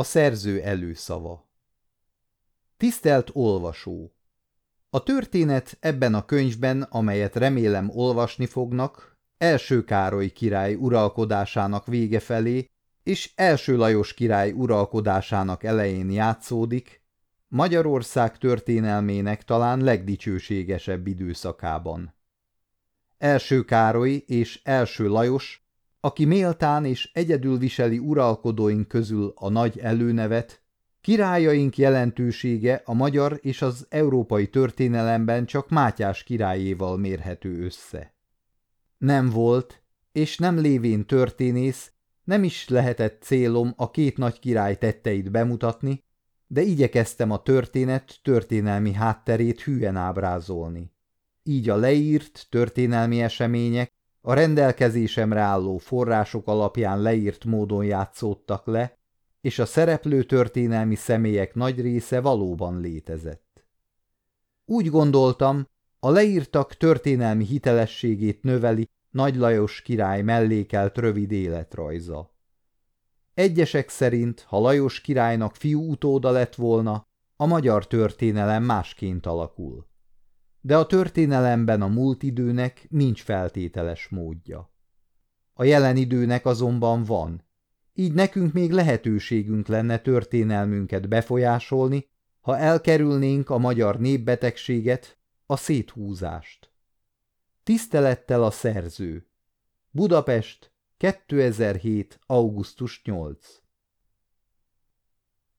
A szerző előszava Tisztelt olvasó! A történet ebben a könyvben, amelyet remélem olvasni fognak, első Károly király uralkodásának vége felé és első Lajos király uralkodásának elején játszódik, Magyarország történelmének talán legdicsőségesebb időszakában. Első Károly és első Lajos, aki méltán és egyedül viseli uralkodóink közül a nagy előnevet, királyaink jelentősége a magyar és az európai történelemben csak Mátyás királyéval mérhető össze. Nem volt, és nem lévén történész, nem is lehetett célom a két nagy király tetteit bemutatni, de igyekeztem a történet történelmi hátterét hűen ábrázolni. Így a leírt történelmi események a rendelkezésemre álló források alapján leírt módon játszódtak le, és a szereplő történelmi személyek nagy része valóban létezett. Úgy gondoltam, a leírtak történelmi hitelességét növeli Nagy Lajos király mellékelt rövid életrajza. Egyesek szerint, ha Lajos királynak fiú utóda lett volna, a magyar történelem másként alakul. De a történelemben a múlt időnek nincs feltételes módja. A jelen időnek azonban van, így nekünk még lehetőségünk lenne történelmünket befolyásolni, ha elkerülnénk a magyar népbetegséget, a széthúzást. Tisztelettel a szerző. Budapest, 2007. augusztus 8.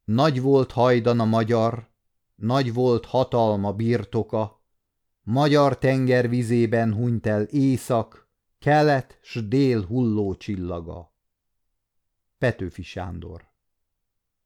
Nagy volt hajdan a magyar, nagy volt hatalma birtoka, magyar tenger vizében hunyt el észak, kelet s dél hulló csillaga. Petőfi Sándor